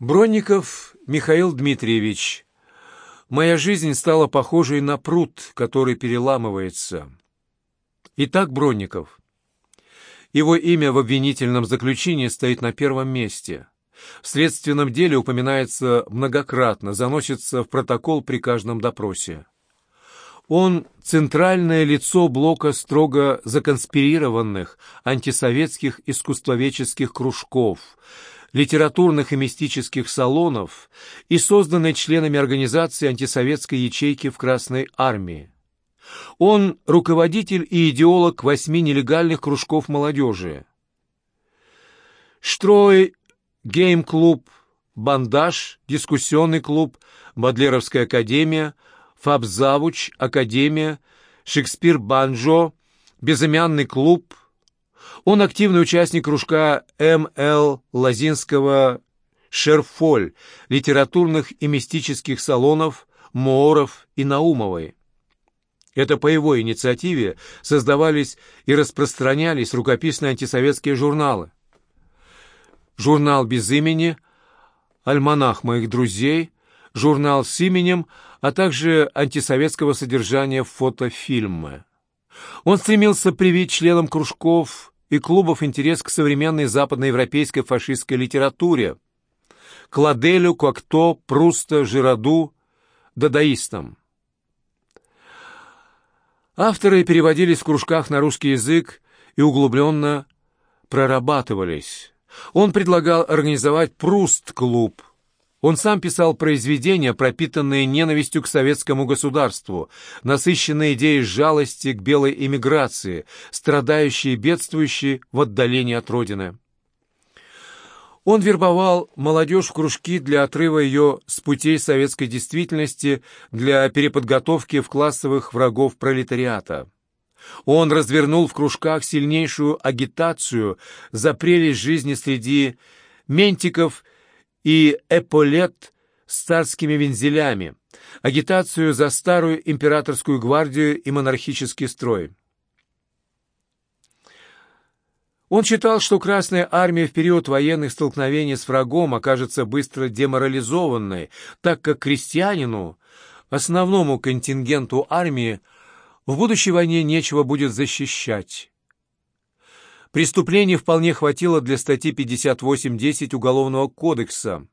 Бронников Михаил Дмитриевич. Моя жизнь стала похожей на пруд, который переламывается. Итак, Бронников. Его имя в обвинительном заключении стоит на первом месте. В следственном деле упоминается многократно, заносится в протокол при каждом допросе. Он – центральное лицо блока строго законспирированных антисоветских искусствоведческих кружков, литературных и мистических салонов и созданной членами организации антисоветской ячейки в Красной Армии. Он – руководитель и идеолог восьми нелегальных кружков молодежи. Штрой, гейм-клуб, бандаж, дискуссионный клуб, Бадлеровская академия, Фабзавуч, академия, Шекспир-банджо, безымянный клуб. Он активный участник кружка М.Л. Лазинского «Шерфоль», литературных и мистических салонов Мооров и Наумовой. Это по его инициативе создавались и распространялись рукописные антисоветские журналы. Журнал без имени, альманах моих друзей, журнал с именем, а также антисоветского содержания фотофильмы. Он стремился привить членам кружков и клубов интерес к современной западноевропейской фашистской литературе, к Ладелю, Кокто, Пруста, Жираду, дадаистам. Авторы переводились в кружках на русский язык и углубленно прорабатывались. Он предлагал организовать Пруст-клуб. Он сам писал произведения, пропитанные ненавистью к советскому государству, насыщенные идеей жалости к белой эмиграции, страдающей и бедствующей в отдалении от родины. Он вербовал молодежь в кружки для отрыва ее с путей советской действительности, для переподготовки в классовых врагов пролетариата. Он развернул в кружках сильнейшую агитацию за прелесть жизни среди ментиков и эполет с царскими вензелями, агитацию за старую императорскую гвардию и монархический строй. Он считал, что Красная Армия в период военных столкновений с врагом окажется быстро деморализованной, так как крестьянину, основному контингенту армии, в будущей войне нечего будет защищать. Преступлений вполне хватило для статьи 58.10 Уголовного кодекса.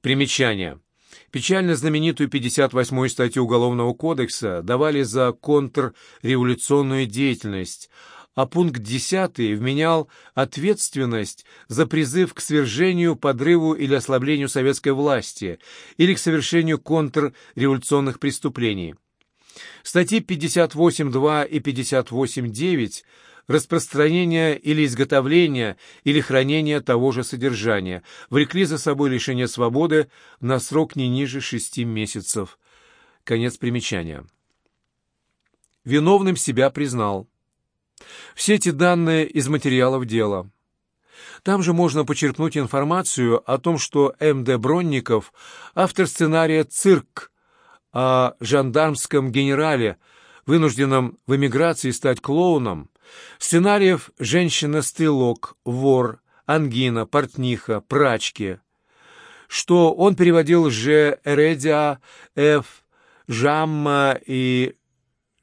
Примечание. Печально знаменитую 58-ю статью Уголовного кодекса давали за контрреволюционную деятельность – а пункт 10 вменял ответственность за призыв к свержению, подрыву или ослаблению советской власти или к совершению контрреволюционных преступлений. Статьи 58.2 и 58.9 распространение или изготовление или хранение того же содержания влекли за собой лишение свободы на срок не ниже шести месяцев. Конец примечания. Виновным себя признал. Все эти данные из материалов дела. Там же можно почерпнуть информацию о том, что М.Д. Бронников – автор сценария «Цирк» о жандармском генерале, вынужденном в эмиграции стать клоуном, сценариев «Женщина-стрелок», «Вор», «Ангина», «Портниха», «Прачки», что он переводил Ж. Эредиа, Ф. Жамма и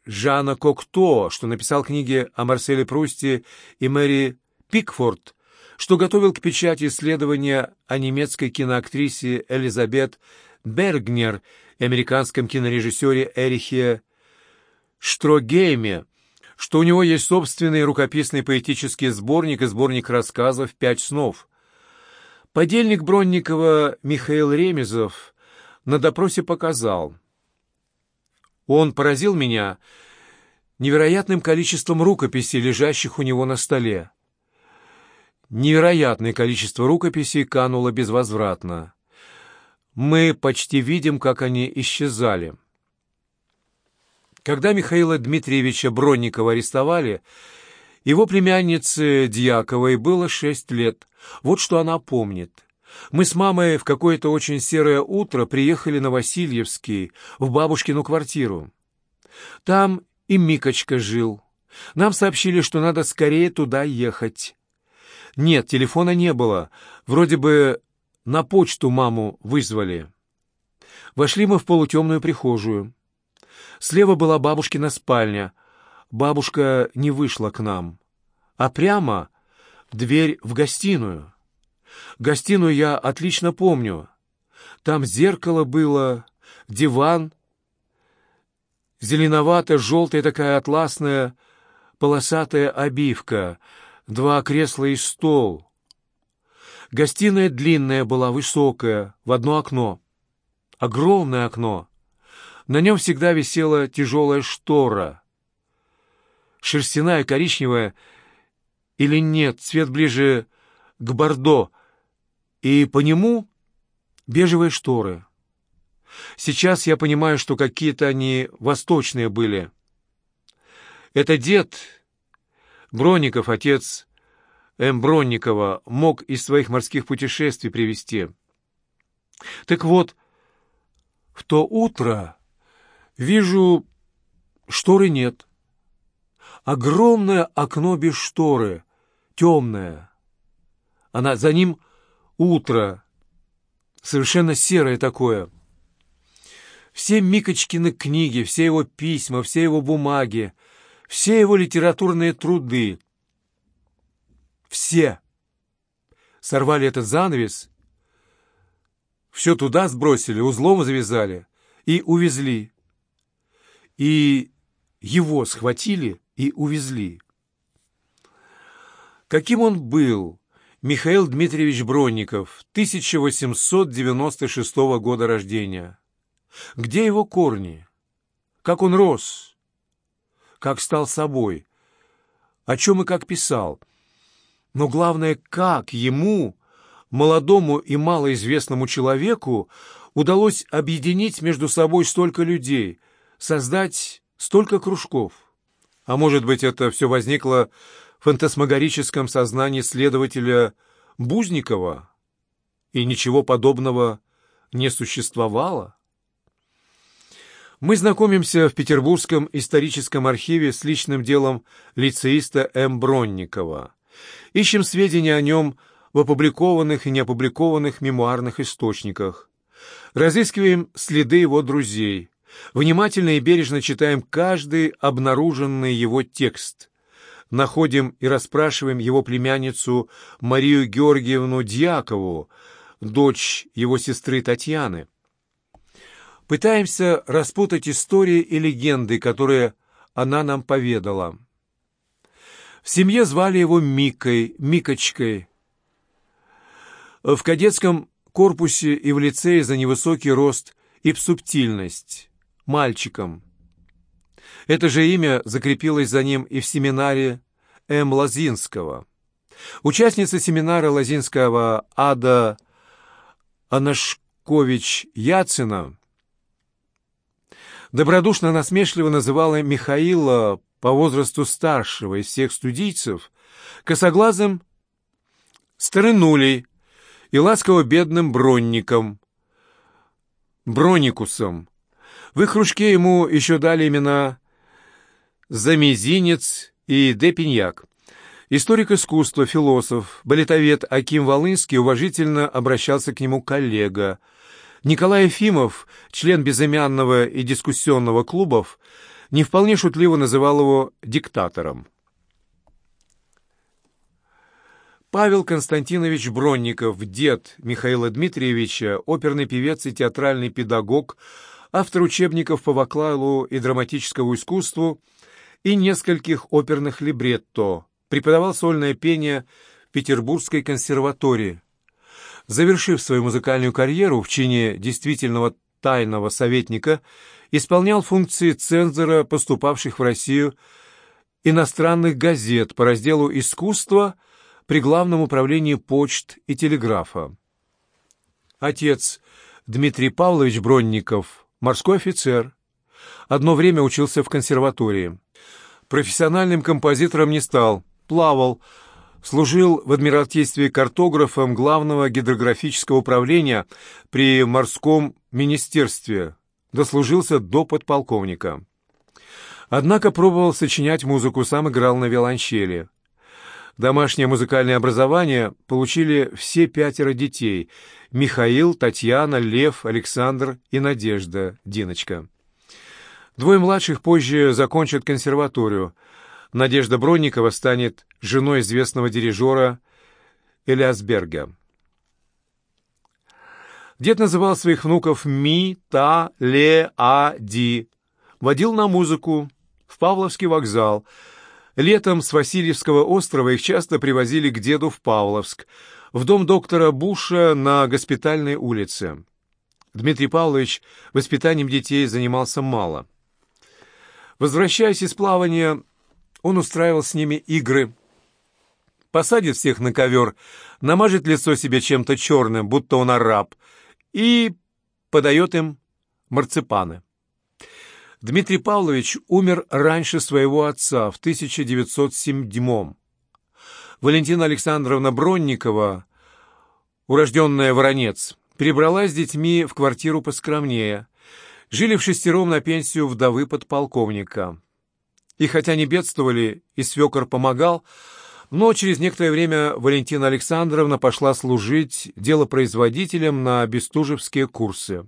Жана Кокто, что написал книги о Марселе Прусте и Мэри Пикфорд, что готовил к печати исследования о немецкой киноактрисе Элизабет Бергнер и американском кинорежиссере Эрихе Штрогейме, что у него есть собственный рукописный поэтический сборник и сборник рассказов «Пять снов». Подельник Бронникова Михаил Ремезов на допросе показал – он поразил меня невероятным количеством рукописей, лежащих у него на столе. Невероятное количество рукописей кануло безвозвратно. Мы почти видим, как они исчезали. Когда Михаила Дмитриевича Бронникова арестовали, его племяннице Дьяковой было шесть лет. Вот что она помнит. Мы с мамой в какое-то очень серое утро приехали на Васильевский, в бабушкину квартиру. Там и Микочка жил. Нам сообщили, что надо скорее туда ехать. Нет, телефона не было. Вроде бы на почту маму вызвали. Вошли мы в полутемную прихожую. Слева была бабушкина спальня. Бабушка не вышла к нам. А прямо дверь в гостиную. Гостиную я отлично помню. Там зеркало было, диван, зеленовато-желтая такая атласная полосатая обивка, два кресла и стол. Гостиная длинная была, высокая, в одно окно. Огромное окно. На нем всегда висела тяжелая штора. Шерстяная, коричневая или нет, цвет ближе к бордо, и по нему бежевые шторы. Сейчас я понимаю, что какие-то они восточные были. Это дед, Бронников, отец М. Бронникова, мог из своих морских путешествий привезти. Так вот, в то утро вижу, шторы нет. Огромное окно без шторы, темное. Она за ним утро, совершенно серое такое. Все Микочкины книги, все его письма, все его бумаги, все его литературные труды. Все сорвали этот занавес, все туда сбросили, узлом завязали и увезли. И его схватили и увезли. Каким он был, Михаил Дмитриевич Бронников, 1896 года рождения? Где его корни? Как он рос? Как стал собой? О чем и как писал? Но главное, как ему, молодому и малоизвестному человеку, удалось объединить между собой столько людей, создать столько кружков? А может быть, это все возникло в фантасмагорическом сознании следователя Бузникова, и ничего подобного не существовало? Мы знакомимся в Петербургском историческом архиве с личным делом лицеиста М. Бронникова. Ищем сведения о нем в опубликованных и неопубликованных мемуарных источниках. Разыскиваем следы его друзей. Внимательно и бережно читаем каждый обнаруженный его текст. Находим и расспрашиваем его племянницу Марию Георгиевну Дьякову, дочь его сестры Татьяны. Пытаемся распутать истории и легенды, которые она нам поведала. В семье звали его Микой, Микочкой. В кадетском корпусе и в лицее за невысокий рост и субтильность. Мальчиком. Это же имя закрепилось за ним и в семинаре М. Лозинского. Участница семинара Лозинского Ада Анашкович-Яцина добродушно-насмешливо называла Михаила по возрасту старшего из всех студийцев косоглазым старынулей и ласково-бедным бронником, броникусом. В их кружке ему еще дали имена Замезинец и Депиньяк. Историк искусства, философ, балетовед Аким Волынский уважительно обращался к нему коллега – Николай Ефимов, член безымянного и дискуссионного клубов, не вполне шутливо называл его диктатором. Павел Константинович Бронников, дед Михаила Дмитриевича, оперный певец и театральный педагог, автор учебников по вокалу и драматическому искусству и нескольких оперных либретто, преподавал сольное пение в Петербургской консерватории. Завершив свою музыкальную карьеру в чине действительного тайного советника, исполнял функции цензора поступавших в Россию иностранных газет по разделу «Искусство» при Главном управлении почт и телеграфа. Отец Дмитрий Павлович Бронников, морской офицер, одно время учился в консерватории. Профессиональным композитором не стал, плавал, служил в Адмиралтействе картографом Главного гидрографического управления при морском министерстве, дослужился до подполковника. Однако пробовал сочинять музыку, сам играл на виолончели. Домашнее музыкальное образование получили все пятеро детей – Михаил, Татьяна, Лев, Александр и Надежда, Диночка. Двое младших позже закончат консерваторию. Надежда Бронникова станет женой известного дирижера Элиасберга. Дед называл своих внуков Ми, Та, Ле, А, Ди. Водил на музыку, в Павловский вокзал. Летом с Васильевского острова их часто привозили к деду в Павловск, в дом доктора Буша на Госпитальной улице. Дмитрий Павлович воспитанием детей занимался мало. Возвращаясь из плавания, он устраивал с ними игры. Посадит всех на ковер, намажет лицо себе чем-то черным, будто он араб, и подает им марципаны. Дмитрий Павлович умер раньше своего отца в 1907 Валентина Александровна Бронникова, урожденная Воронец, перебралась с детьми в квартиру поскромнее. Жили в шестером на пенсию вдовы подполковника. И хотя не бедствовали, и свекор помогал, но через некоторое время Валентина Александровна пошла служить делопроизводителем на бестужевские курсы.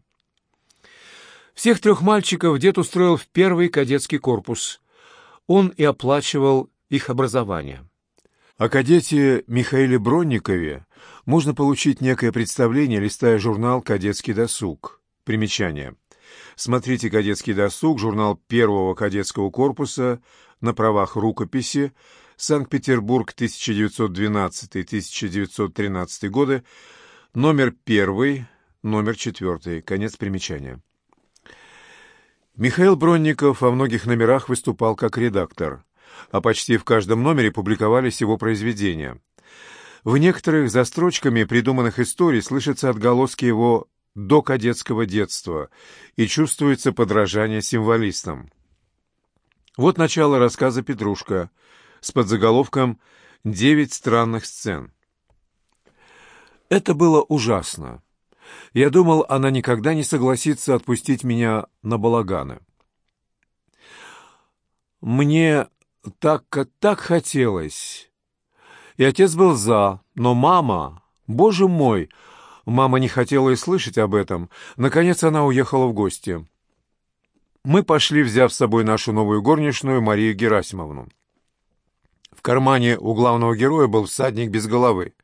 Всех трех мальчиков дед устроил в первый кадетский корпус. Он и оплачивал их образование. О кадете Михаиле Бронникове можно получить некое представление, листая журнал «Кадетский досуг». Примечание. Смотрите «Кадетский досуг», журнал первого кадетского корпуса на правах рукописи, Санкт-Петербург, 1912-1913 годы, номер первый, номер четвертый, конец примечания. Михаил Бронников во многих номерах выступал как редактор, а почти в каждом номере публиковались его произведения. В некоторых за строчками придуманных историй слышатся отголоски его докадетского детства и чувствуется подражание символистам. Вот начало рассказа «Петрушка» с подзаголовком «Девять странных сцен». Это было ужасно. Я думал, она никогда не согласится отпустить меня на балаганы. Мне так, так хотелось. И отец был за, но мама, боже мой, Мама не хотела и слышать об этом. Наконец она уехала в гости. Мы пошли, взяв с собой нашу новую горничную Марию Герасимовну. Кармане у главного героя был всадник без головы.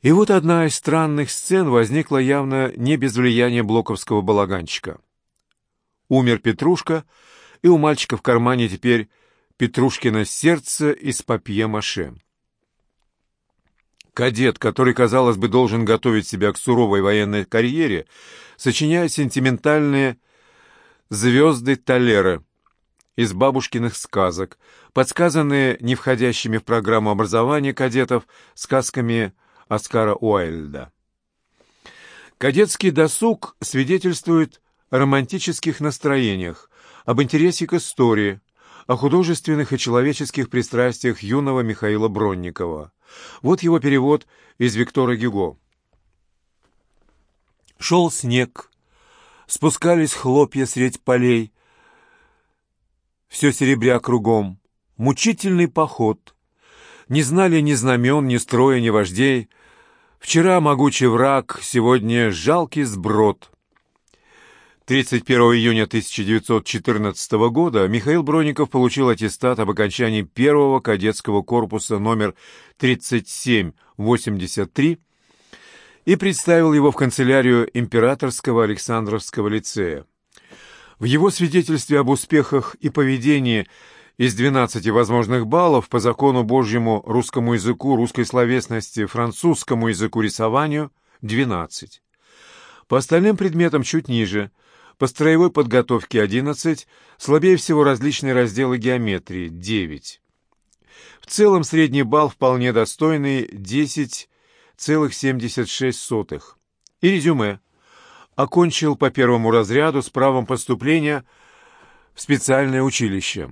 И вот одна из странных сцен возникла явно не без влияния блоковского балаганчика. Умер Петрушка, и у мальчика в кармане теперь Петрушкино сердце из папье-маше. Кадет, который, казалось бы, должен готовить себя к суровой военной карьере, сочиняет сентиментальные «звезды Толеры» из бабушкиных сказок, подсказанные не входящими в программу образования кадетов сказками Оскара Уайльда. Кадетский досуг свидетельствует о романтических настроениях, об интересе к истории, о художественных и человеческих пристрастиях юного Михаила Бронникова. Вот его перевод из Виктора Гюго. Шел снег, спускались хлопья средь полей, все серебря кругом, мучительный поход. Не знали ни знамен, ни строя, ни вождей. Вчера могучий враг, сегодня жалкий сброд — 31 июня 1914 года Михаил Бронников получил аттестат об окончании первого кадетского корпуса номер 3783 и представил его в канцелярию Императорского Александровского лицея. В его свидетельстве об успехах и поведении из 12 возможных баллов по закону Божьему русскому языку, русской словесности, французскому языку рисованию – 12. По остальным предметам чуть ниже – по строевой подготовке 11, слабее всего различные разделы геометрии 9. В целом средний балл вполне достойный 10,76. И резюме. Окончил по первому разряду с правом поступления в специальное училище.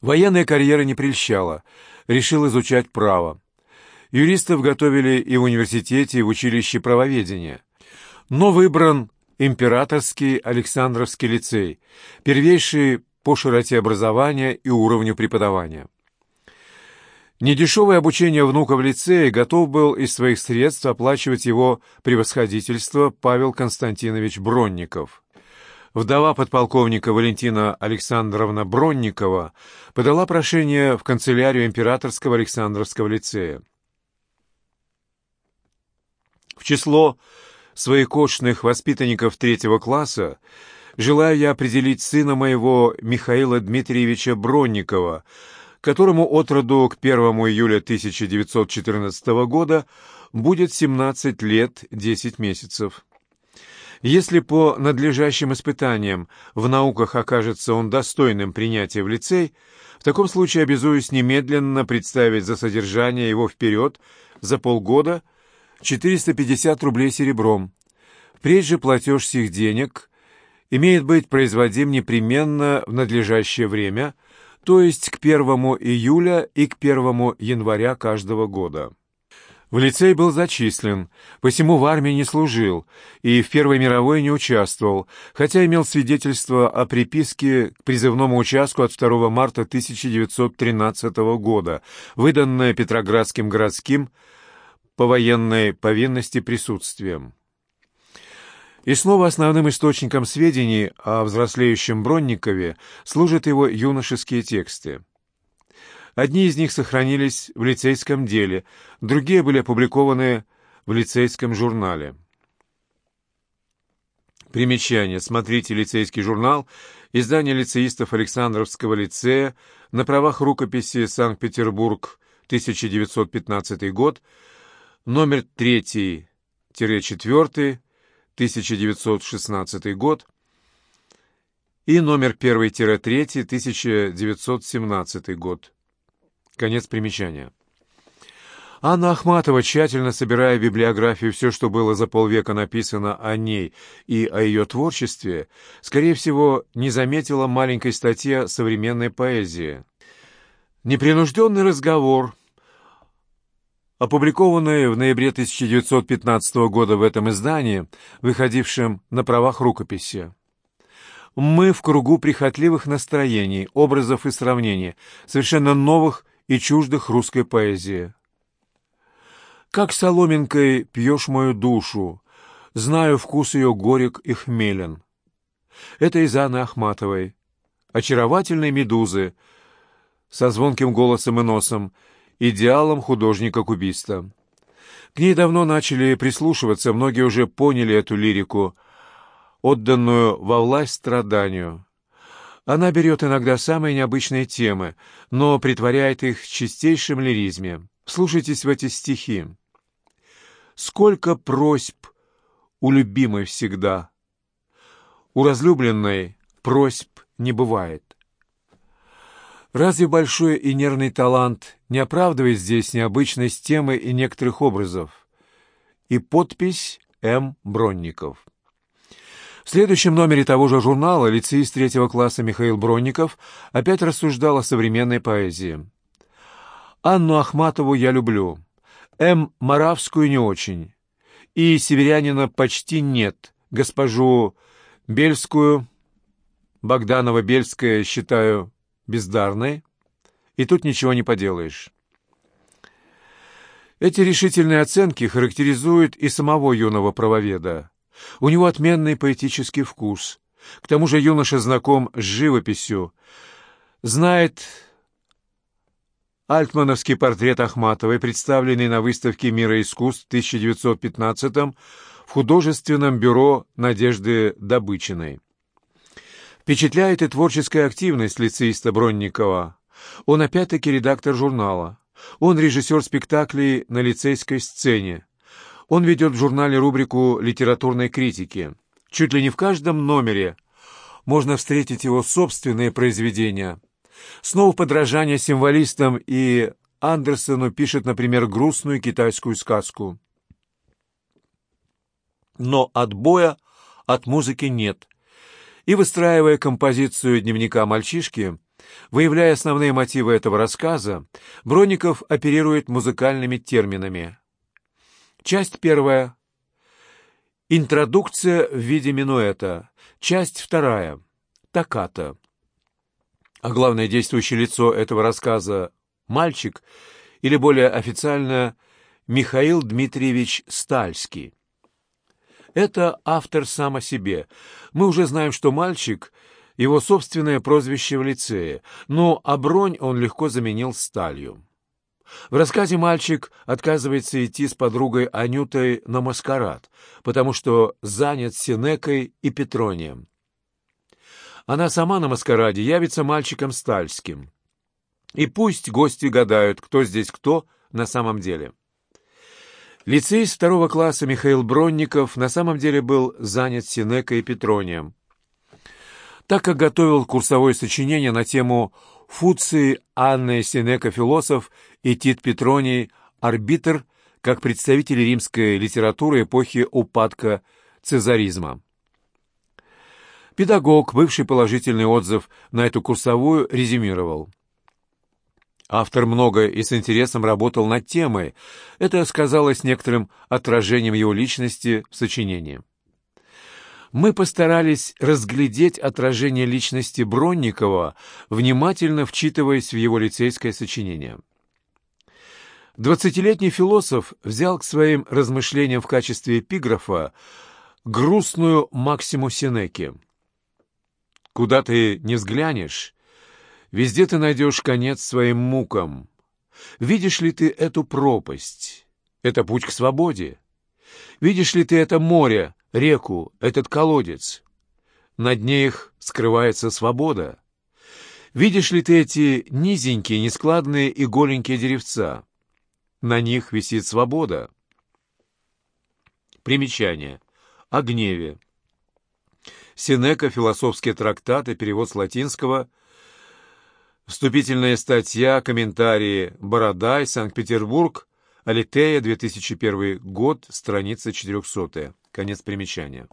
Военная карьера не прельщала, решил изучать право. Юристов готовили и в университете, и в училище правоведения. Но выбран Императорский Александровский лицей, первейший по широте образования и уровню преподавания. Недешевое обучение внука в лицее готов был из своих средств оплачивать его превосходительство Павел Константинович Бронников. Вдова подполковника Валентина Александровна Бронникова подала прошение в канцелярию Императорского Александровского лицея. В число своекошных воспитанников третьего класса желаю я определить сына моего Михаила Дмитриевича Бронникова, которому от роду к 1 июля 1914 года будет 17 лет 10 месяцев. Если по надлежащим испытаниям в науках окажется он достойным принятия в лицей, в таком случае обязуюсь немедленно представить за содержание его вперед за полгода 450 рублей серебром. Впредь же платеж сих денег имеет быть производим непременно в надлежащее время – то есть к 1 июля и к 1 января каждого года. В лицей был зачислен, посему в армии не служил и в Первой мировой не участвовал, хотя имел свидетельство о приписке к призывному участку от 2 марта 1913 года, выданное Петроградским городским по военной повинности присутствием. И снова основным источником сведений о взрослеющем Бронникове служат его юношеские тексты. Одни из них сохранились в лицейском деле, другие были опубликованы в лицейском журнале. Примечание. Смотрите лицейский журнал, издание лицеистов Александровского лицея на правах рукописи «Санкт-Петербург», 1915 год, номер 3-4, 1916 год, и номер 1-3, 1917 год. Конец примечания. Анна Ахматова, тщательно собирая в библиографию все, что было за полвека написано о ней и о ее творчестве, скорее всего, не заметила маленькой статьи современной поэзии. Непринужденный разговор – Опубликованные в ноябре 1915 года в этом издании, выходившем на правах рукописи. Мы в кругу прихотливых настроений, образов и сравнений, совершенно новых и чуждых русской поэзии. Как соломинкой пьешь мою душу, знаю вкус ее горек и хмелен. Это из Анны Ахматовой, очаровательной медузы, со звонким голосом и носом, идеалом художника-кубиста. К ней давно начали прислушиваться, многие уже поняли эту лирику, отданную во власть страданию. Она берет иногда самые необычные темы, но притворяет их в чистейшем лиризме. Слушайтесь в эти стихи. «Сколько просьб у любимой всегда! У разлюбленной просьб не бывает. Разве большой и нервный талант не оправдывает здесь необычность темы и некоторых образов? И подпись М. Бронников. В следующем номере того же журнала лицеист третьего класса Михаил Бронников опять рассуждал о современной поэзии. «Анну Ахматову я люблю, М. Моравскую не очень, и северянина почти нет, госпожу Бельскую, Богданова-Бельская считаю бездарной, и тут ничего не поделаешь. Эти решительные оценки характеризуют и самого юного правоведа. У него отменный поэтический вкус. К тому же юноша знаком с живописью, знает альтмановский портрет Ахматовой, представленный на выставке «Мира искусств» в 1915 в художественном бюро Надежды Добычиной. Впечатляет и творческая активность лицеиста Бронникова. Он опять-таки редактор журнала. Он режиссер спектаклей на лицейской сцене. Он ведет в журнале рубрику литературной критики. Чуть ли не в каждом номере можно встретить его собственные произведения. Снова подражание символистам и Андерсону пишет, например, грустную китайскую сказку. Но отбоя от музыки нет и, выстраивая композицию дневника мальчишки, выявляя основные мотивы этого рассказа, Бронников оперирует музыкальными терминами. Часть первая. Интродукция в виде минуэта. Часть вторая. Токката. А главное действующее лицо этого рассказа — мальчик или более официально Михаил Дмитриевич Стальский. Это автор сам о себе. Мы уже знаем, что мальчик — его собственное прозвище в лицее, но а бронь он легко заменил сталью. В рассказе мальчик отказывается идти с подругой Анютой на маскарад, потому что занят Синекой и Петронием. Она сама на маскараде явится мальчиком Стальским. И пусть гости гадают, кто здесь кто на самом деле. Лицеист второго класса Михаил Бронников на самом деле был занят Синекой и Петронием. Так как готовил курсовое сочинение на тему «Фуций Анна Синека философ и Тит Петроний арбитр как представители римской литературы эпохи упадка цезаризма». Педагог, бывший положительный отзыв на эту курсовую, резюмировал. Автор много и с интересом работал над темой. Это сказалось некоторым отражением его личности в сочинении. Мы постарались разглядеть отражение личности Бронникова, внимательно вчитываясь в его лицейское сочинение. Двадцатилетний философ взял к своим размышлениям в качестве эпиграфа грустную Максиму Сенеки – Куда ты не взглянешь, везде ты найдешь конец своим мукам. Видишь ли ты эту пропасть? Это путь к свободе. Видишь ли ты это море, реку, этот колодец? На дне их скрывается свобода. Видишь ли ты эти низенькие, нескладные и голенькие деревца? На них висит свобода. Примечание. О гневе. Синека, философские трактаты, перевод с латинского, вступительная статья, комментарии Бородай, Санкт-Петербург, Алитея, 2001 год, страница 400. Конец примечания.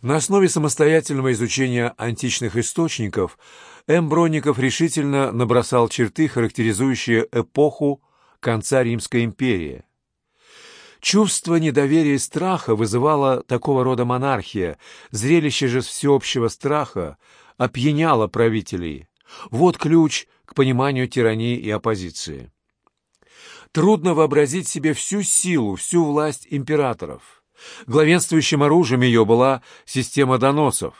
На основе самостоятельного изучения античных источников М. Бронников решительно набросал черты, характеризующие эпоху конца Римской империи. Чувство недоверия и страха вызывало такого рода монархия. Зрелище же всеобщего страха опьяняло правителей. Вот ключ к пониманию тирании и оппозиции. Трудно вообразить себе всю силу, всю власть императоров. Главенствующим оружием ее была система доносов.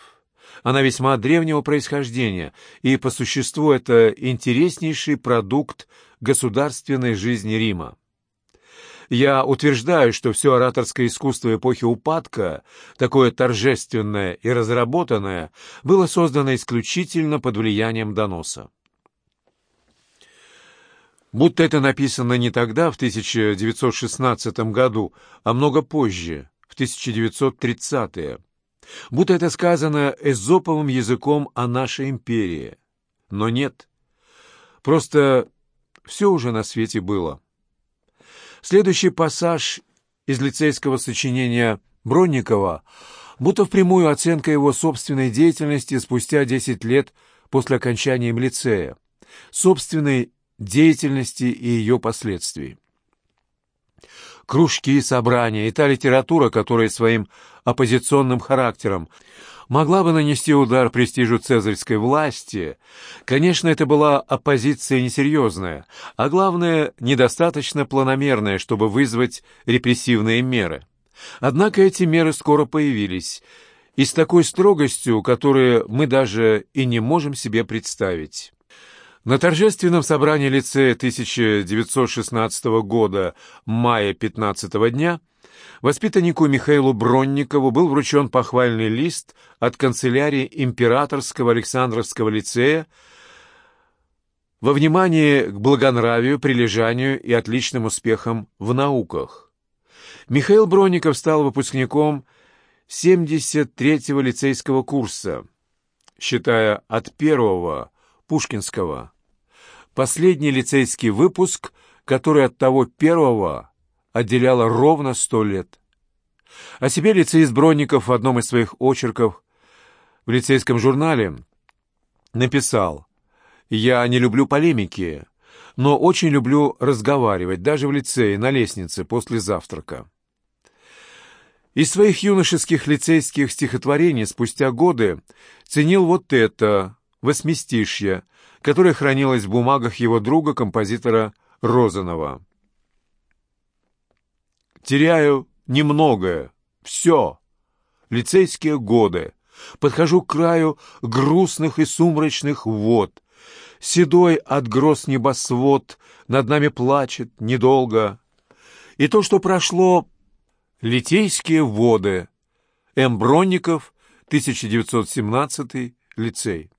Она весьма древнего происхождения, и по существу это интереснейший продукт государственной жизни Рима. Я утверждаю, что все ораторское искусство эпохи упадка, такое торжественное и разработанное, было создано исключительно под влиянием доноса. Будто это написано не тогда, в 1916 году, а много позже, в 1930-е. Будто это сказано эзоповым языком о нашей империи. Но нет. Просто все уже на свете было. Следующий пассаж из лицейского сочинения Бронникова будто впрямую оценка его собственной деятельности спустя 10 лет после окончания им лицея, собственной деятельности и ее последствий. Кружки, собрания и та литература, которая своим оппозиционным характером могла бы нанести удар престижу цезарской власти, конечно, это была оппозиция несерьезная, а главное, недостаточно планомерная, чтобы вызвать репрессивные меры. Однако эти меры скоро появились, и с такой строгостью, которую мы даже и не можем себе представить. На торжественном собрании лицея 1916 года, мая 15 дня, Воспитаннику Михаилу Бронникову был вручен похвальный лист от канцелярии Императорского Александровского лицея во внимание к благонравию, прилежанию и отличным успехам в науках. Михаил Бронников стал выпускником 73-го лицейского курса, считая от первого, Пушкинского. Последний лицейский выпуск, который от того первого отделяло ровно сто лет. О себе лицеист Бронников в одном из своих очерков в лицейском журнале написал «Я не люблю полемики, но очень люблю разговаривать, даже в лицее, на лестнице, после завтрака». Из своих юношеских лицейских стихотворений спустя годы ценил вот это, восьмистишье, которая хранилась в бумагах его друга, композитора Розанова. «Теряю немногое. Все. Лицейские годы. Подхожу к краю грустных и сумрачных вод. Седой от гроз небосвод над нами плачет недолго. И то, что прошло, литейские воды. М. Бронников, 1917 лицей.